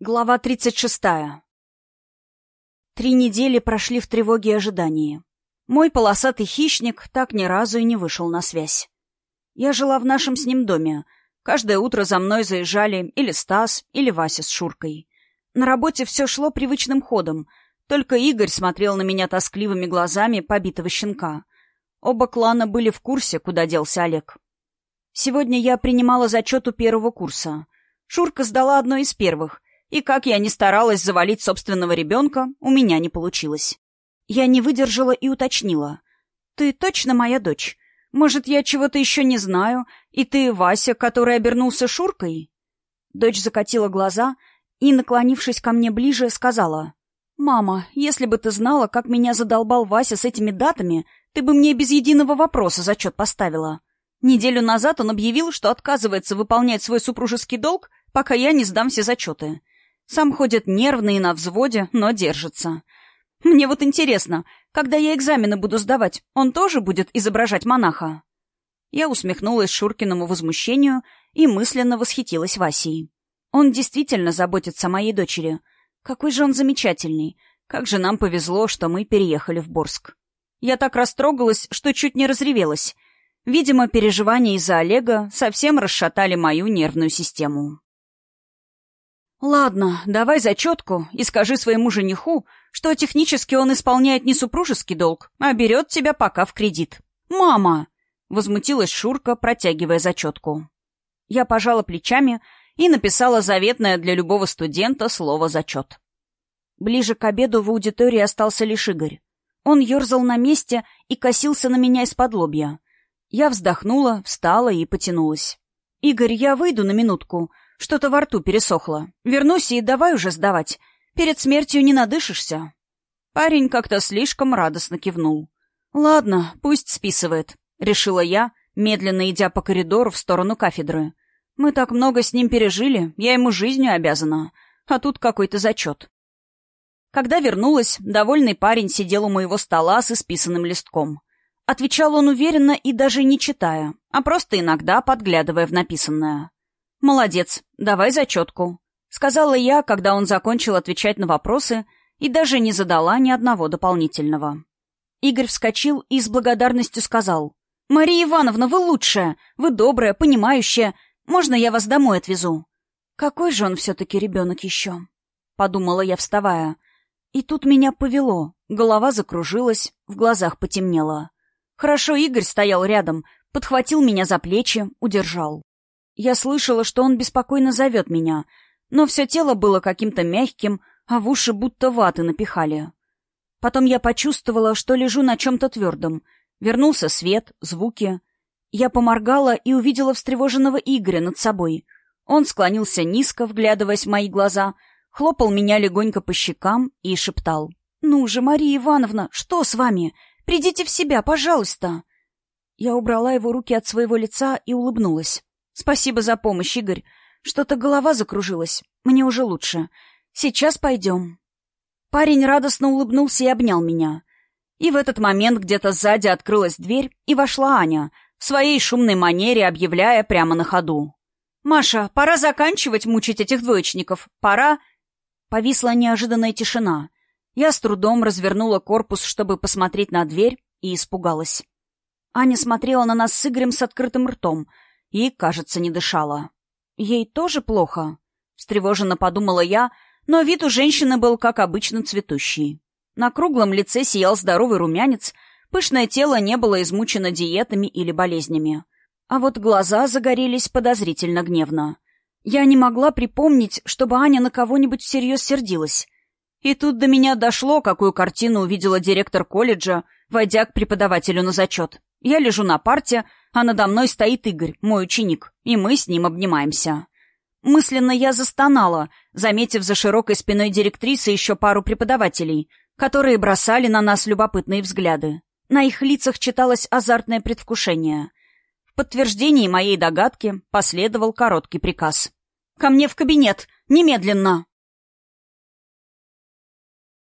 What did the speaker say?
Глава 36. Три недели прошли в тревоге и ожидании. Мой полосатый хищник так ни разу и не вышел на связь. Я жила в нашем с ним доме. Каждое утро за мной заезжали или Стас, или Вася с Шуркой. На работе все шло привычным ходом, только Игорь смотрел на меня тоскливыми глазами побитого щенка. Оба клана были в курсе, куда делся Олег. Сегодня я принимала зачет у первого курса. Шурка сдала одно из первых — и как я ни старалась завалить собственного ребенка, у меня не получилось. Я не выдержала и уточнила. «Ты точно моя дочь? Может, я чего-то еще не знаю, и ты Вася, который обернулся Шуркой?» Дочь закатила глаза и, наклонившись ко мне ближе, сказала. «Мама, если бы ты знала, как меня задолбал Вася с этими датами, ты бы мне без единого вопроса зачет поставила. Неделю назад он объявил, что отказывается выполнять свой супружеский долг, пока я не сдам все зачеты. Сам ходит нервный и на взводе, но держится. Мне вот интересно, когда я экзамены буду сдавать, он тоже будет изображать монаха?» Я усмехнулась Шуркиному возмущению и мысленно восхитилась Васей. Он действительно заботится о моей дочери. Какой же он замечательный. Как же нам повезло, что мы переехали в Борск. Я так растрогалась, что чуть не разревелась. Видимо, переживания из-за Олега совсем расшатали мою нервную систему. «Ладно, давай зачетку и скажи своему жениху, что технически он исполняет не супружеский долг, а берет тебя пока в кредит». «Мама!» — возмутилась Шурка, протягивая зачетку. Я пожала плечами и написала заветное для любого студента слово «зачет». Ближе к обеду в аудитории остался лишь Игорь. Он ерзал на месте и косился на меня из-под лобья. Я вздохнула, встала и потянулась. «Игорь, я выйду на минутку. Что-то во рту пересохло. Вернусь и давай уже сдавать. Перед смертью не надышишься». Парень как-то слишком радостно кивнул. «Ладно, пусть списывает», — решила я, медленно идя по коридору в сторону кафедры. «Мы так много с ним пережили, я ему жизнью обязана, а тут какой-то зачет». Когда вернулась, довольный парень сидел у моего стола с исписанным листком. Отвечал он уверенно и даже не читая, а просто иногда подглядывая в написанное. «Молодец, давай зачетку», — сказала я, когда он закончил отвечать на вопросы и даже не задала ни одного дополнительного. Игорь вскочил и с благодарностью сказал. «Мария Ивановна, вы лучшая, вы добрая, понимающая. Можно я вас домой отвезу?» «Какой же он все-таки ребенок еще?» — подумала я, вставая. И тут меня повело, голова закружилась, в глазах потемнело. Хорошо Игорь стоял рядом, подхватил меня за плечи, удержал. Я слышала, что он беспокойно зовет меня, но все тело было каким-то мягким, а в уши будто ваты напихали. Потом я почувствовала, что лежу на чем-то твердом. Вернулся свет, звуки. Я поморгала и увидела встревоженного Игоря над собой. Он склонился низко, вглядываясь в мои глаза, хлопал меня легонько по щекам и шептал. «Ну же, Мария Ивановна, что с вами? Придите в себя, пожалуйста!» Я убрала его руки от своего лица и улыбнулась. Спасибо за помощь, Игорь. Что-то голова закружилась. Мне уже лучше. Сейчас пойдем. Парень радостно улыбнулся и обнял меня. И в этот момент где-то сзади открылась дверь, и вошла Аня, в своей шумной манере объявляя прямо на ходу. «Маша, пора заканчивать мучить этих двоечников. Пора...» Повисла неожиданная тишина. Я с трудом развернула корпус, чтобы посмотреть на дверь, и испугалась. Аня смотрела на нас с Игорем с открытым ртом — и, кажется, не дышала. «Ей тоже плохо?» — встревоженно подумала я, но вид у женщины был, как обычно, цветущий. На круглом лице сиял здоровый румянец, пышное тело не было измучено диетами или болезнями. А вот глаза загорелись подозрительно гневно. Я не могла припомнить, чтобы Аня на кого-нибудь всерьез сердилась. И тут до меня дошло, какую картину увидела директор колледжа, войдя к преподавателю на зачет. Я лежу на парте, а надо мной стоит Игорь, мой ученик, и мы с ним обнимаемся. Мысленно я застонала, заметив за широкой спиной директрисы еще пару преподавателей, которые бросали на нас любопытные взгляды. На их лицах читалось азартное предвкушение. В подтверждении моей догадки последовал короткий приказ. «Ко мне в кабинет! Немедленно!»